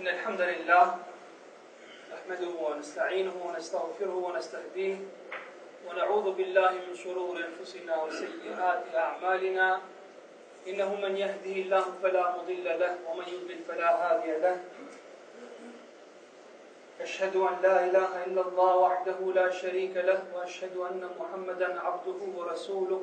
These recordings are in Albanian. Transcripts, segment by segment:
إن الحمد لله نحمده ونستعينه ونستغفره ونستهديه ونعوذ بالله من شرور أنفسنا وسيئات أعمالنا إنه من يهده الله فلا مضل له ومن يضلل فلا هادي له أشهد أن لا إله إلا الله وحده لا شريك له وأشهد أن محمدا عبده ورسوله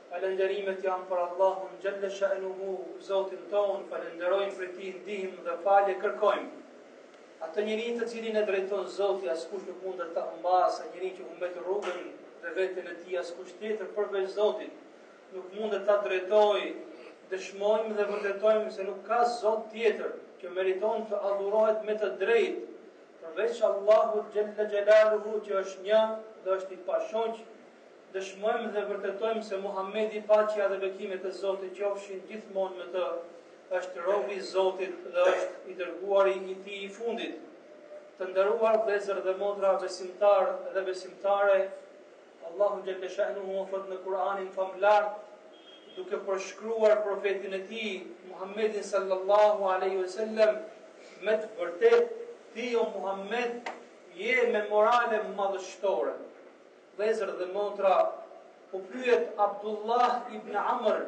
Falënderimet janë për Allahun xhelle she'nuhu, Zotin tonë, falënderojmë prej Tij ndihmë dhe falje kërkojmë. Atë njeri të cilin e drejton Zoti askush nuk mundet ta humbasë, njeri që humbet rrugën dhe veten e tij askush tjetër përveç Zotit nuk mundet ta drejtojë. Dëshmojmë dhe vërtetojmë se nuk ka Zot tjetër që meriton të adhurohet me të drejtë përveç Allahut xhelle xhelaluhu që është një dhe është i pashoq Dëshmojmë dhe vërtetojmë se Muhamedi, paqja dhe bekimet e Zotit qofshin gjithmonë me të, është rob i Zotit dhe është i dërguari i Tij i fundit. Të nderuar vëllezër dhe motra besimtarë dhe besimtare, Allahu xhelle shanuhu thotë në Kur'anin famëlartë duke përshkruar profetin e tij Muhammedin sallallahu alaihi wasallam me të vërtetë ti o Muhammed je me morale madhështore Vëllezër dhe motra, u pyet Abdullah ibn Amr,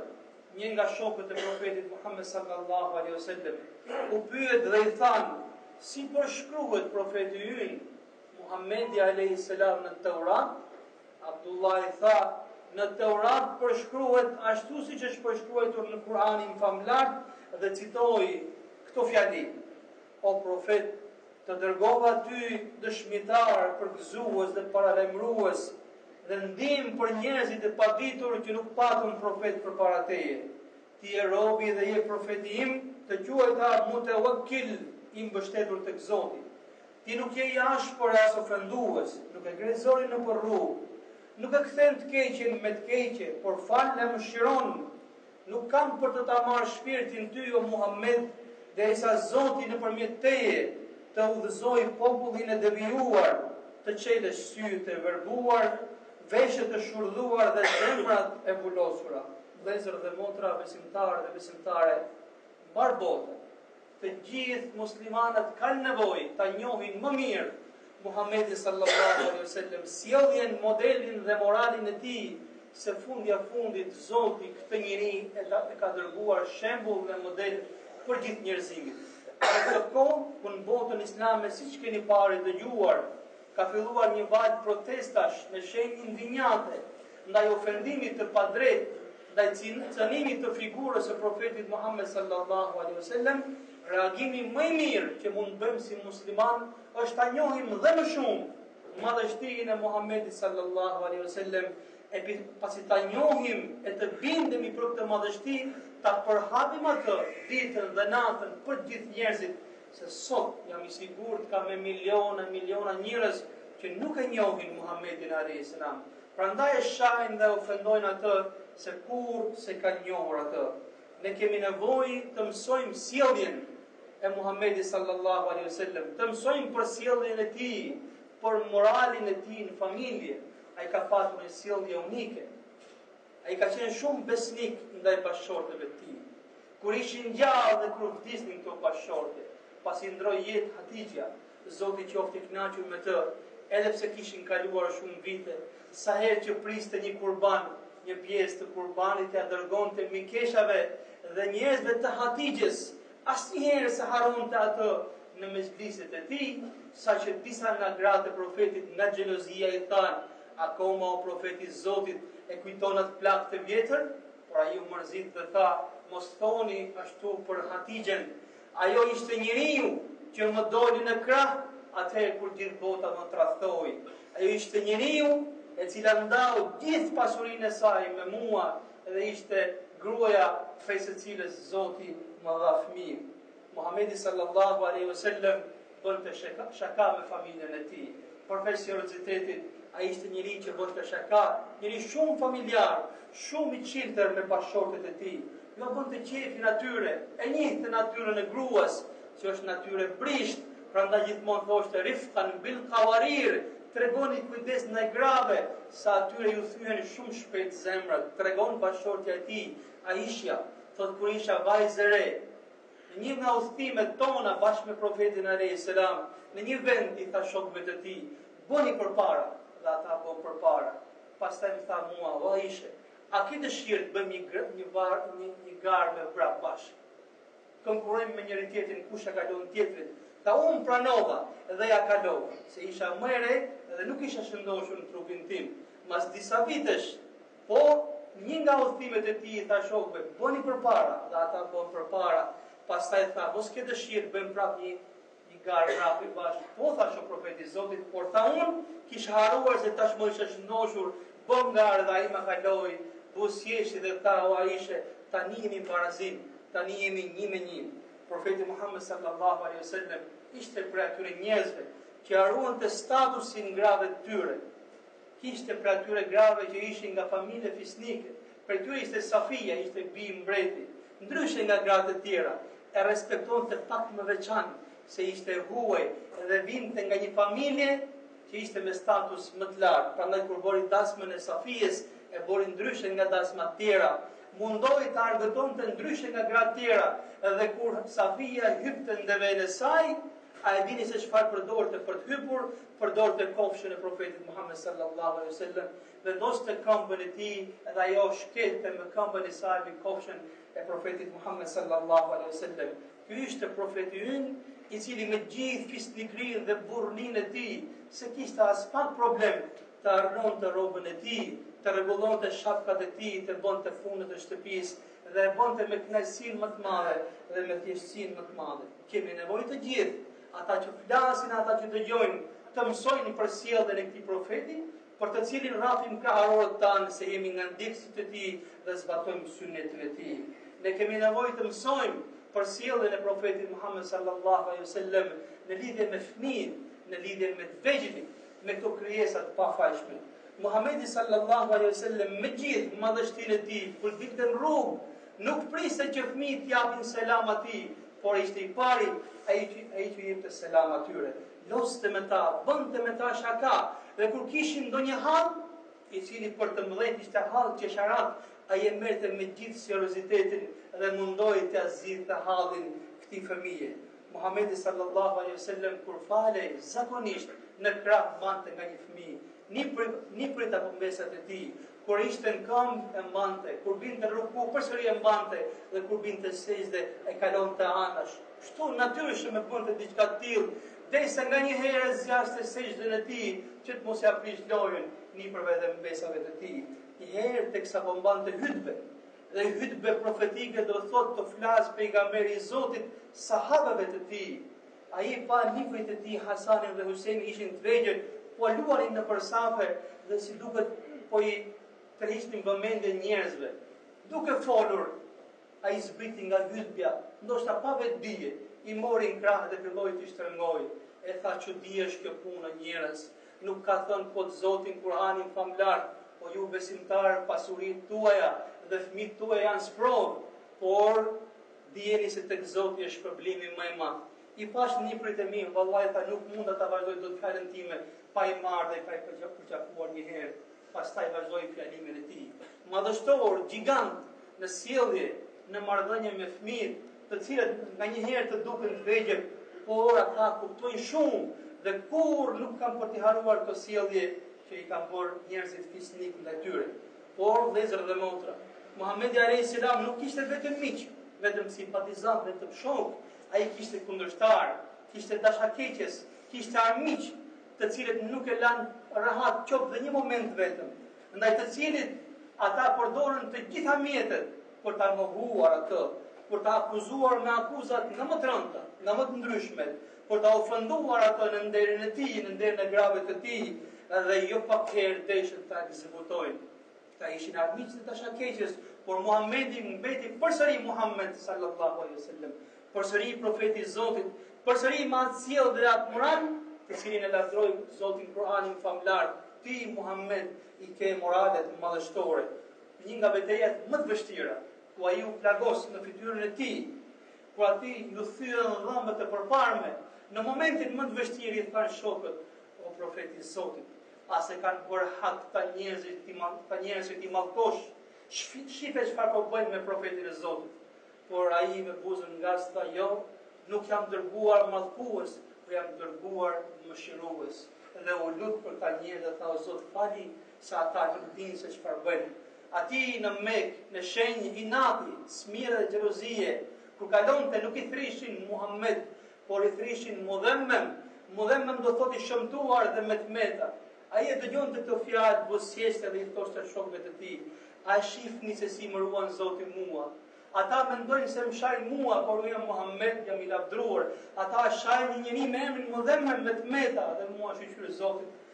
një nga shokët e profetit Muhammed sallallahu alaihi wasallam, u pyet dhe i thanë, si përshkruhet profeti ynë Muhammedi alaihi salam në Teurat? Abdullah i tha, në Teurat përshkruhet ashtu siç është përshkruajtur në Kur'anin famëlartë dhe citoi këto fjali. O Profet, të dërgova ty dëshmitar, përgëzues dhe paralajmërues dhe ndihmë për njerëzit e paditur që nuk patën profetë përpara teje. Ti je robi dhe je profeti im, të quajta Mutawakkil, i mbështetur tek Zoti. Ti nuk je i ashpër as ofendues, nuk e ngre zënë nëpër rrugë, nuk e kthen të keqen me të keqe, por fal dhe mëshiron. Nuk kam për të ta marrë shpirtin ty o Muhammed, derisa Zoti nëpërmjet teje të udhëzojë popullin e devijuar, të çelë sytë e verbuar, veshët e shurdhuar dhe zemrat e vulosura. Vëllezër dhe motra besimtarë dhe besimtare, mbarë botës, të gjithë muslimanët kanë nevojë ta njohin më mirë Muhammedin sallallahu alaihi wasallam, sjelljen, modelin dhe moralin e tij, se fundja fundit Zoti këtë njeri e ka, e ka dërguar shembull dhe model për gjithë njerëzimin. Në këtë kohë, ku në botën islame, siç keni parë e dëgjuar, ka filluar një valë protestash me shenjë indinjate, ndaj ofendimit të padrejtë, ndaj cenimit të figurës së Profetit Muhammed sallallahu alejhi ve sellem, reagimi më i mirë që mund të bëjmë si muslimanë është ta njohim dhe më shumë madhështinë e Muhammedit sallallahu alejhi ve sellem, e pasi ta njohim e të bindemi për këtë madhështi, ta përhapim atë ditën dhe natën për gjithë njerëzit, se sot jam i sigurt ka me miliona e miliona njerëz që nuk e njohin Muhammedin alayhis salam. Prandaj e shajnë dhe e ofendojnë atë se kurrë s'e ka njohur atë. Ne kemi nevojë të mësojmë sjelljen e Muhammedit sallallahu alaihi wasallam, të mësojmë për sjelljen e tij, për moralin e tij në familje. Ai ka patur një sjellje unike. Ai ka qenë shumë besnik ndaj bashkëshorteve të tij. Kur ishin gjallë dhe kur vdisnin këto bashkëshorte, pasi ndroi jetë Hatixha, Zoti qoftë i kënaqur me të, edhe pse kishin kaluar shumë vite, sa herë që priste një kurban, një pjesë të kurbanit ja dërgonte mikeshave dhe njerëzve të Hatixhes, asnjëherë s'e harronte atë në mexhliset e tij, saqë disa nga gratë e profetit nga xhelozia i thanë, Akoma o profet i Zotit e kujton atë plakë të vjetër? Por ai u mërzit dhe tha, Mos thoni ashtu për Hatixhen. Ajo ishte njeriu që më doli në krah atëherë kur gjithë bota më tradhtoi. Ajo ishte njeriu e cila ndau gjithë pasurinë e saj me mua dhe ishte gruaja prej së cilës Zoti më dha fëmijë. Muhamedi sallallahu alejhi ve sellem bënte shaka me familjen e tij. Përveç seriozitetit, ai ishte njeri që bënte shaka, njeri shumë familjar, shumë i çiltër me bashkëshortet e tij. Jua bënte qefin atyre, e njihte natyrën e gruas, që është natyrë brisht, prandaj gjithmonë thoshte rifqan bil qawarir, tregoni kujdes ndaj grave, se atyre ju thyen shumë shpejt zemrat. Tregon bashkëshortja e tij, Aisha, thotë kur isha vajzë e re, Në një nga udhëtimet tona bashkë me Profetin alayhis salam, në një vend i tha shokëve të tij, bëni përpara dhe ata bënë përpara. Pastaj më tha mua, o Aisha, a ke dëshirë të bëjmë një grë, një var, një, një garë me vrap bashkë? Konkurrojmë me njëri tjetrin kush e kalon tjetrin. Tha unë pranova dhe ja kalova, se isha më e re dhe nuk isha shëndoshur në trupin tim. Mas disa vitesh, Po, një nga udhëtimet e tij i tha shokëve, Bëni përpara, dhe ata bënë përpara. Pastaj tha, Mos ke dëshirë, bëjmë prapë një, një garë vrapi bashkë? Po, thashë, o Profet i Zotit, por, tha, unë kisha harruar se tashmë isha shëndoshur, bëmë garë dhe ai më kaloi, buzëqeshi dhe tha, O Aishe, tani jemi në barazim, tani jemi një me një. Profeti Muhammed, sallallahu alejhi ve sellem, ishte prej atyre njerëzve që ua ruante statusin grave të tyre. Kishte prej atyre grave që ishin nga familje fisnike. Prej tyre ishte Safija, ishte bijë mbreti. Ndryshe nga gratë e tjera, e respektonte pak më veçan, se ishte e huaj dhe vinte nga një familje që ishte me status më të lartë. Prandaj kur bëri dasmën e Safijes, e bëri ndryshe nga dasmat tjera. Mundohej ta argëtonte ndryshe nga gratë tjera dhe kur Safija hypte në devenë e saj, a e dini se çfarë përdorte për të hypur? Përdorte kofshën e Profetit Muhammed sallallahu alaihi wasallam, vendoste këmbën e tij dhe ajo shkelte me këmbën e saj mbi kofshën e Profetit Muhammed sallallahu alaihi wasallam. Ky ishte profeti ynë, i cili me gjithë fisnikërinë dhe burrninë e tij, s'e kishte aspak problem të arnonte rrobën e tij, të rregullonte shapkat e tij, të bonte punët e shtëpisë, dhe e bonte me kënaqësinë më të madhe dhe me thjeshtësinë më të madhe. Kemi nevojë të gjithë, ata që flasin e ata që dëgjojnë, të mësojnë për sjelljen e këtij profeti, për të cilin rrahim kraharorët tanë se jemi nga ndjekësit e tij dhe zbatojmë synetin e tij. Ne kemi nevojë të mësojmë për sjelljen e profetit Muhammed sallallahu alaihi wasallam në lidhje me fëmijët, në lidhje me të vegjëlit, me këto krijesa të pafajshme. Muhamedi sallallahu alaihi wasallam me gjithë madhështinë e tij, kur dilte në rrugë, Nuk priste që fëmijët t'i japin selam atij, por ishte i pari ai që, ai që u jepte selam atyre. Lozte me ta, bënte me ta shaka, dhe kur kishin ndonjë hall, i cili për të mëdhenj ishte hall qesharak, ai e merrte me gjithë seriozitetin dhe mundohej t'ia zgjidhte hallin këtij fëmije. Muhamedi sallallahu alaihi wasallam kur falej zakonisht në krah mbante nga një fëmijë, nipërit, nipërit apo mbesat e tij, Kur ishte në këmbë e mbante, kur binte ruku, përsëri e mbante dhe kur binte sexhde e kalonte anash. Kështu natyrshëm e bënte diçka të tillë, derisa nganjëherë e zgjaste sexhden e tij, që të mos ia prishë lojën nipërve dhe mbesave të tij. Një herë teksa po mbante hutbe, dhe hutbe profetike do të thotë të flasë pejgamberi i Zotit sahabeve të tij, Ai pa nipërit e tij Hasanin dhe Husejnin ishin të vegjël, po luanin nëpër safe dhe si duket po u tërhiqnin vëmendjen njerëzve. Duke folur, ai zbriti nga hytbja, ndoshta pa vetëdije, i mori në krah dhe filloi t'i shtrëngojë. E tha çudi është kjo punë o njerëz, nuk ka thënë kot Zoti në Kur'anin famëlartë, o ju besimtarë pasuritë tuaja dhe fëmijët tuaj janë sprovë, por Dijeni se tek Zoti është shpërblimi më i madh. I pashë nipërit e mi, vallai tha nuk munda ta vazhdoj dot fjalën time pa i marrë dhe pa i përqafuar njëherë. Pastaj vazhdoi fjalimin e tij. Madhështor, gjigant në sjellje, në marrëdhënie me fëmijët, të cilët nganjëherë të duken të vegjël, por ata kuptojnë shumë dhe kurrë nuk kanë për t'i harruar këto sjellje që i kanë bërë njerëzit fisnikë ndaj tyre. Por, vëllezër dhe motra, Muhamedi alejhi selam nuk kishte vetëm miq, vetëm simpatizantë, vetëm shokë, ai kishte kundërshtarë, kishte dashakeqës, kishte armiq, të cilët nuk e lanë rahat qoftë dhe një moment vetëm, ndaj të cilit ata përdorën të gjitha mjetet për ta mohuar atë, për ta akuzuar me akuzat nga më të rënda, nga më të ndryshme, Për ta ofenduar atë në nderin e tij, në nderin e grave të tij, dhe jo pak herë deshën ta ekzekutojnë. Këta ishin armiq dhe dashakeqës, por Muhamedi mbeti përsëri Muhammed sallallahu alaihi wasallam, përsëri profeti i Zotit, përsëri me sjellje dhe atë moral, të cilin e lavdëroi Zoti në Kur'anin famëlartë, ti Muhammed i ke moralet madhështore. Një nga betejat më të vështira, ku ai u plagos në fytyrën e tij, Ku atij iu thyen dhëmbët e përparme, në momentin më të vështirë i thanë shokët, O Profet i Zotit, a s'e kanë bërë hak këta njerëzit t'i mall, këta njerëz që t'i mallkosh? Shife çfarë po bëjnë me Profetin e Zotit. Por ai me buzën në gaz tha, Jo, nuk jam dërguar mallkues, por jam dërguar mëshirues. Dhe u lut për këta njerëz dhe tha, O Zot, fali Se ata nuk dinë se çfarë bëjnë. Atij në Mekë, në shenjë inati, smire dhe xhelozie, kur kalonte nuk i thrishin Muhammed, por i thrishin Mudhemmem. Mudhemmem do thotë i shëmtuar dhe me të meta. Ai e dëgjonte këto fjalë buzëqeshte dhe i thoshte shokëve të tij, A e shihni se si më ruan Zoti mua? Ata mendojnë se më shajnë mua, por unë jam Muhammed, jam i lavdëruar. Ata shajnë një njeri me emrin Mudhemmem me të meta dhe mua shyqyr Zotit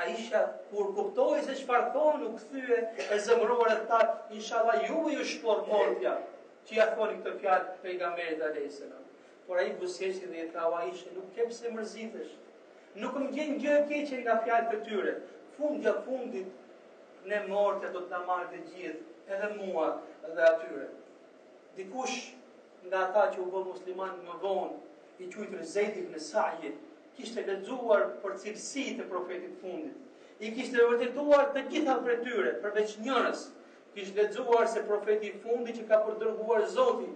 Aisha kur kuptoi se çfarë thonë u kthye e zemëruar e tha inshallah ju ju shpoftë mortja që ia thoni këtë fjalë pejgamberit alayhis salam por ai buzëqeshi dhe i tha Aisha nuk ke pse mërzitesh nuk më gjen gjë e keqe nga fjalët e tyre fundja fundit ne mortja do të na marrë të gjithë edhe mua dhe atyre Dikush nga ata që u bë musliman më vonë, i quajtur Zeid ibn Sa'id, kishte lexuar për cilësitë e profetit të fundit. I kishte vërtetuar të gjitha prej tyre, përveç njërës. Kishte lexuar se profeti i fundit që ka për të dërguar Zoti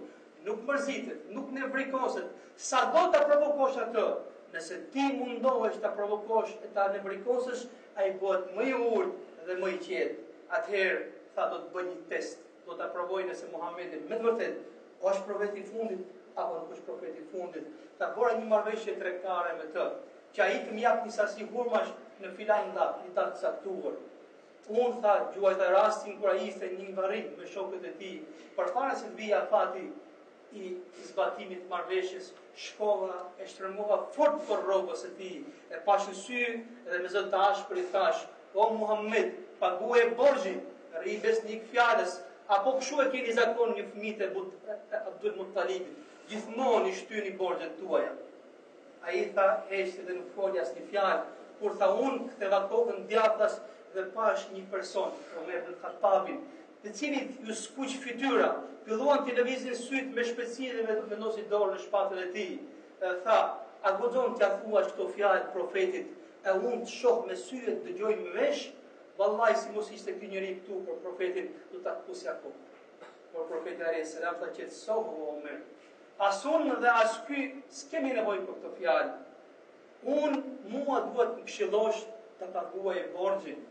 nuk mërzitet, nuk nevrikoset, sado ta provokosh atë, nëse ti mundohesh ta provokosh e ta nevrikosësh, ai bëhet më i urtë dhe më i qetë. Atëherë, tha do të bëj një test. Do ta provoj nëse Muhamedi me të vërtetë është profeti i fundit apo nuk është profeti i fundit. Tha bëra një marrëveshje tregtare me të, që ai të më japë një sasi hurmash në filan datë të caktuar. Unë tha, gjuajta rastin kur ai ishte në një varrim me shokët e tij, përpara se të vijë afati, i zbatimit të marrëveshjes, shkova e shtrëngova fort për rrobës së tij, e pashë në sy dhe me zë të ashpër i thashë, o Muhammed, paguaje borxhin, rri besnik fjalës, apo kështu e keni zakon ju fëmijët e Abdul Muttalibit, gjithmonë i shtyni borxhet tuaja. Ai tha heshti dhe nuk foli asnjë fjalë, kur tha unë ktheva kokën djathtas dhe pashë një person, Omer ibn Hattabin, të cilit iu skuq fytyra, filluan t'i lëvizin sytë me shpejtësi dhe vetëm vendosi dorën në shpatën e tij. Tha, a guxon t'ia thuash këto fjalë profetit? E unë të shoh me sy e të dëgjoj me vesh? Vallahi si mos ishte ky njeri këtu për profetin, do ta këpusja kokën. Por profeti alejhi selam tha qetësohu o Omer. As unë dhe as ky s'kemi nevojë për këto fjalë. Unë mua duhet të më këshillosh ta paguaj borxhin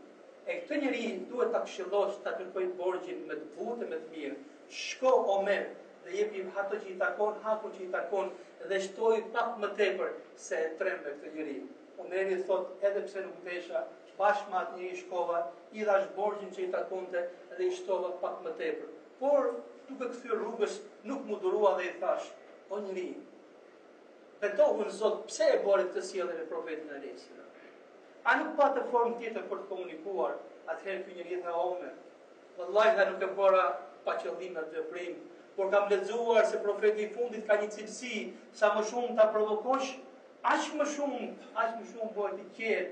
e këtë njeri duhet ta këshillosh ta kërkojë borxhin me të butë e me të mirë. Shko Omer dhe jepi ato që i takon, hakun që i takon dhe shtoi pak më tepër se e trembe këtë njeri. Omeri thotë edhe pse nuk desha, bashkë me atë njeri shkova, i dhashë borxhin që i takonte dhe i shtova pak më tepër. Por duke kthyer rrugës nuk m'u durua dhe i thashë, o njeri, Për atë Zot, pse e bëre këtë sjellje me profetin alejhi selam? A nuk pate formë tjetër për të komunikuar, atëherë ky njeri tha Omer, vallahi tha nuk e bëra pa qëllim atë veprim, por kam lexuar se profeti i fundit ka një cilësi, sa më shumë ta provokosh, aq më shumë, aq më shumë bëhet i qetë,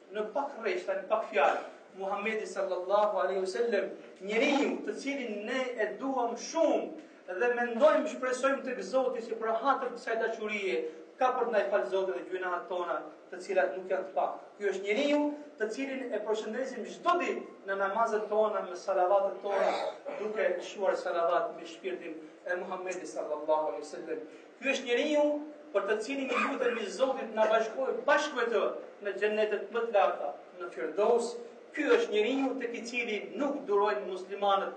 Në pak rreshta, në pak fjalë, Muhamedi sallallahu alaihi wasallam, njeriu të cilin ne e duam shumë, dhe mendojmë, shpresojmë tek Zoti se për hatër kësaj dashurie ka për të na i falë Zoti dhe gjynahat tona të cilat nuk janë të pak. Ky është njeriu të cilin e përshëndesim çdo ditë në namazet tona, me salavatet tona, duke lëshuar salavat me shpirtin e Muhamedit sallallahu alaihi wasallam. Ky është njeriu për të cilin i lutemi Zotit të na bashkojë bashkë me të në xhenetet më të larta, në Firdeus. Ky është njeriu tek i cili nuk durojnë muslimanët,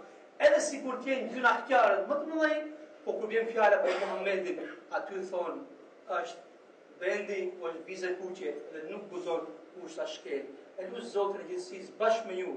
edhe sikur të jenë gjynahkarët më të mëdhenj, po kur vjen fjala për Muhamedin, aty thonë është vendi ku është vizë e kuqe dhe nuk guzon kush ta shkel. E lus Zotin e gjithësisë bashkë me ju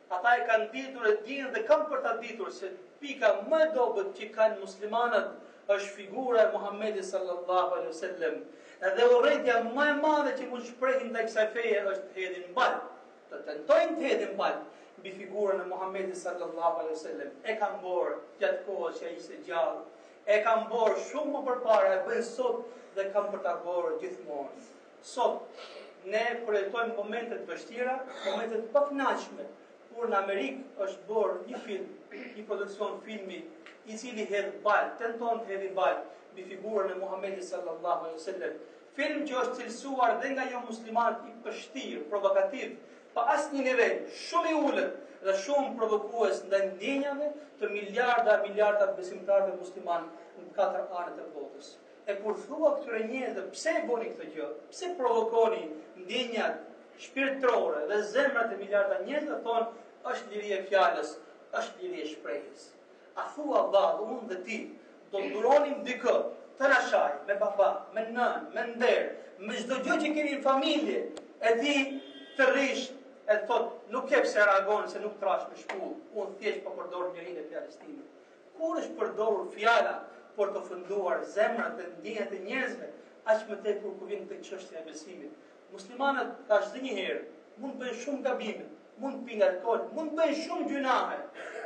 Ata e kanë ditur e dinë dhe kanë për ta ditur se pika më e dobët që kanë muslimanët është figura e Muhammedit sallallahu alaihi wasallam. Edhe urrejtja më e madhe që mund shprehin ndaj kësaj feje është të hedhin baltë. Të tentojnë të hedhin baltë mbi figurën e Muhammedit sallallahu alaihi wasallam. E kanë bërë gjatë kohës që ai ishte gjallë. E kanë bërë shumë më përpara, e bëjnë sot dhe kanë për ta bërë gjithmonë. Sot, ne përjetojmë momente të vështira, momente të pakënaqshme, kur në Amerikë është bërë një film, një produksion filmi, i cili hedh baltë, tenton të hedhi baltë mbi figurën e Muhamedit sallallahu alaihi wasallam. Film që është cilësuar dhe nga jo muslimanët i pështirë, provokativ, pa asnjë nivel, shumë i ulët dhe shumë provokues ndaj ndjenjave të miliarda, miliarda besimtarëve muslimanë në katër anët e botës. E kur u thua këtyre njerëzve pse e bëni këtë gjë, pse provokoni ndjenjat shpirtërore dhe zemrat e miliarda njerëzve, thonë, është liri e fjalës, është liri e shprehjes. A thua vallë, unë dhe ti, do të duronim dikë, të na shajë, me baba, me nënë, me nder, me çdo gjë që kemi në familje, e ti të rrish e thotë, nuk ke pse reagon se nuk të rashë me shpullë, unë thjesht po përdor lirinë e fjalës time. Kur është përdorur fjala për të fyer zemrat dhe ndjenjat e njerëzve, aq më tepër kur vjen tek çështja e besimit. Muslimanët, thashë dhe një herë, mund të bëjnë shumë gabime, mund të pijnë alkool, mund të bëjnë shumë gjynahe,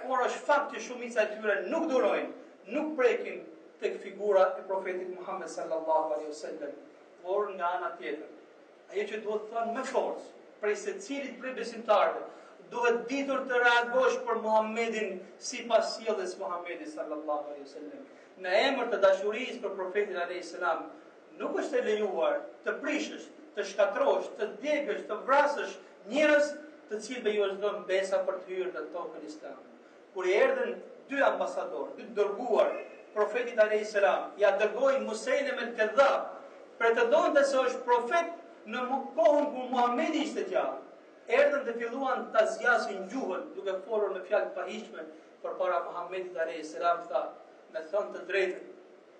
por është fakt që shumica e tyre nuk durojnë, nuk prekin tek figura e Profetit Muhammed sallallahu alejhi wasallam. Por nga ana tjetër, Ajo që duhet thënë me forcë prej secilit prej besimtarëve, duhet ditur të reagosh për Muhammedin sipas sjelljes së Muhammedit sallallahu alaihi wasallam. Në emër të dashurisë për profetin alaihi salam, nuk është e lejuar të prishësh, të shkatërrosh, të djegësh, të vrasësh njerëz të cilëve u është dhënë besa për të hyrë në tokën islame. Kur i erdhën dy ambasadorë, dy të dërguar, profetit alejhi selam, ia dërgoi Musejleme el Kedhab, pretendonte se është profet në kohën kur Muhammedi ishte gjallë, erdhën dhe filluan të zgjasin gjuhën duke folur me fjalë të pahijshme përpara Muhammedit alejhi selam, tha, me thënë të drejtën,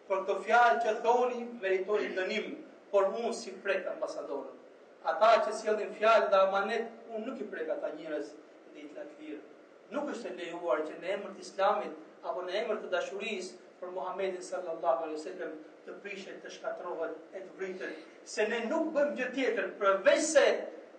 për këto fjalë që thoni meritoni dënim, por unë s'i prek ambasadorët. Ata që sjellin fjalë dhe amanet, unë nuk i prek ata njerëz dhe i la të lirë. Nuk është e lejuar që në emër të Islamit apo në emër të dashurisë për Muhamedin sallallahu alaihi wasallam të prishet, të shkatërrohet e të vritet, se ne nuk bëjmë gjë tjetër përveçse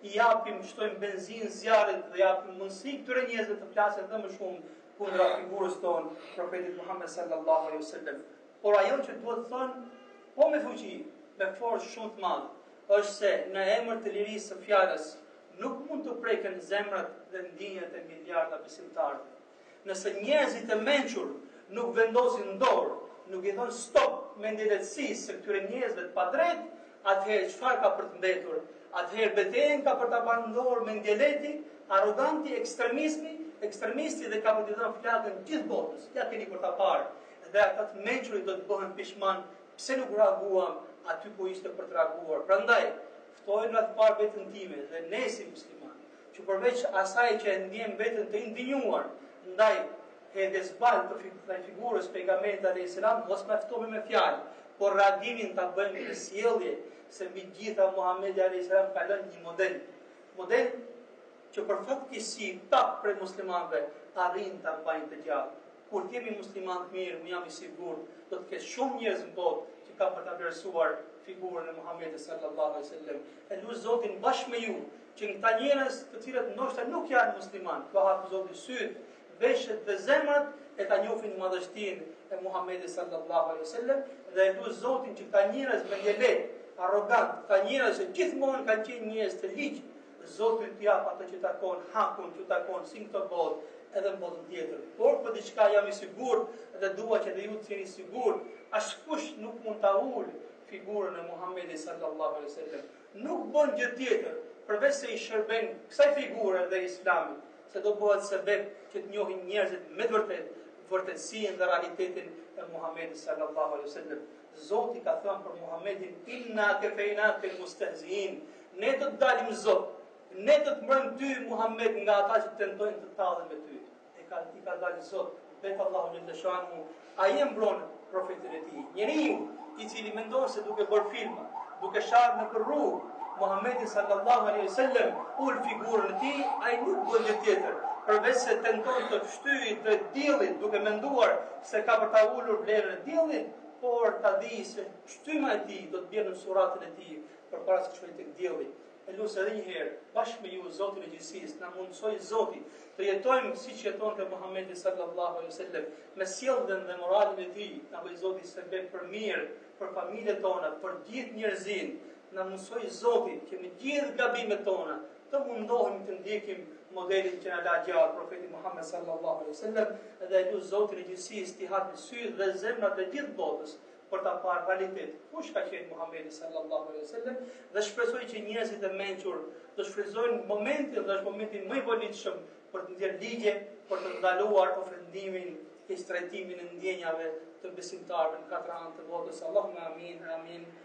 i japim shtojmë benzinë zjarrit dhe japim mundësi këtyre njerëzve të flasin edhe më shumë kundra figurës tonë profetit Muhammed sallallahu alaihi wasallam. Por ajo që duhet thënë po me fuqi, me forcë shumë të madhe, është se në emër të lirisë së fjalës, Nuk mund të u preken zemrat dhe ndjenjat e miliarda besimtarëve. Nëse njerëzit e mençur nuk vendosin dorë, nuk i thonë stop mendjelehtësisë së këtyre njerëzve të padrejtë, atëherë çfarë ka për të mbetur? Atëherë betejën ka për ta marrë në dorë mendjelehti, arroganti, ekstremisti dhe ka për t'i dhënë flakën gjithë botës. Ja, keni për ta parë. Dhe ata të mençurit do të bëhen pishman pse nuk reaguam aty ku ishte për të reaguar. Prandaj, Ftoj në radhë të parë veten time dhe ne si muslimanë, që përveç asaj që e ndjejmë veten të indinjuar ndaj hedhjes baltë ndaj figurës pejgamberit alayhis salam, mos mjaftohemi me fjalë, por reagimin ta bëjmë me sjellje, se mbi të gjitha Muhamedi alayhis salam ka lënë një model. Model që për fatkeqësi pak prej muslimanëve arrijnë ta mbajnë të gjallë. Kur të jemi muslimanë të mirë, unë jam i sigurt, do të ketë shumë njerëz në botë që kanë për ta vlerësuar figurën e Muhamedit sallallahu alaihi wasallam. E lus Zotin bashkë me ju që këta njerëz të cilët ndoshta nuk janë muslimanë, t'ua hapë Zoti sytë, veshët dhe zemrat e ta njohin madhështinë e Muhamedit sallallahu alaihi wasallam dhe e lus Zotin që këta njerëz mendjelehtë, arrogantë, këta njerëz që gjithmonë kanë qenë njerëz të ligj, Zoti t'u japë atë që u takon, hakun që u takon si në këtë botë edhe në botën tjetër. Por për diçka jam i sigurt dhe dua që dhe ju të jeni të sigurt, askush nuk mund ta ulë figurën e Muhamedit sallallahu alaihi wasallam. Nuk bën gjë tjetër përveç se i shërben kësaj figure dhe Islamit, se do bëhet sebep që të njohin njerëzit me të vërtetë vërtetësinë dhe realitetin e Muhamedit sallallahu alaihi wasallam. Zoti ka thënë për Muhammedin, inna kefejnakel mustehziin, ne do të dalim zot, ne do të mbrojmë ty, Muhammed, nga ata që tentojnë të tallen me ty. E ka, i ka dalë zot vetë Allahu xhele shanuhu, ai e mbron profetin e tij. Njeriu i cili mendon se duke bërë filma, duke sharë nëpër rrugë, Muhammedin sallallahu alaihi sallam, ul figurën e tij, ai nuk bën gjë tjetër, përveç se tenton të pështyjë te dielli, duke menduar Se ka për ta ulur vlerën e diellit, por ta dijë se pështyma e tij do të bjerë në surratin e tij përpara se të shkojë tek dielli. E lus edhe një herë, bashkë me ju Zotin e gjithësisë, na mundësojë Zoti të jetojmë siç jetonte Muhamedi sallallahu alaihi wasallam, me sjelljen dhe moralin e tij, na bëjë Zoti sebep për mirë, për familjet tona, për gjithë njerëzinë, na mundësojë Zoti që me gjithë gabimet tona, të mundohemi të ndjekim modelin që na la gjallë profeti Muhammed sallallahu alaihi wasallam dhe e lus Zotin e gjithësisë t'i hapë sytë dhe zemrat e gjithë botës për ta parë realitetin kush ka qenë Muhamedi sallallahu alaihi wasallam dhe shpresoj që njerëzit e mençur të shfrytëzojnë momentin dhe është momenti më i volitshëm për të nxjerrë ligje për të ndaluar ofendimin, keqtrajtimin e ndjenjave të besimtarëve në katër anë të botës Allahumma amin amin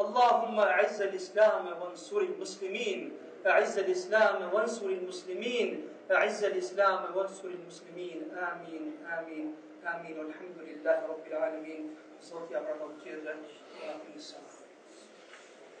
اللهم أعز الإسلام وانصر المسلمين أعز الإسلام وانصر المسلمين أعز الإسلام وانصر المسلمين آمين آمين آمين والحمد لله رب العالمين صوتي أبرد وكيدا وآخر السلام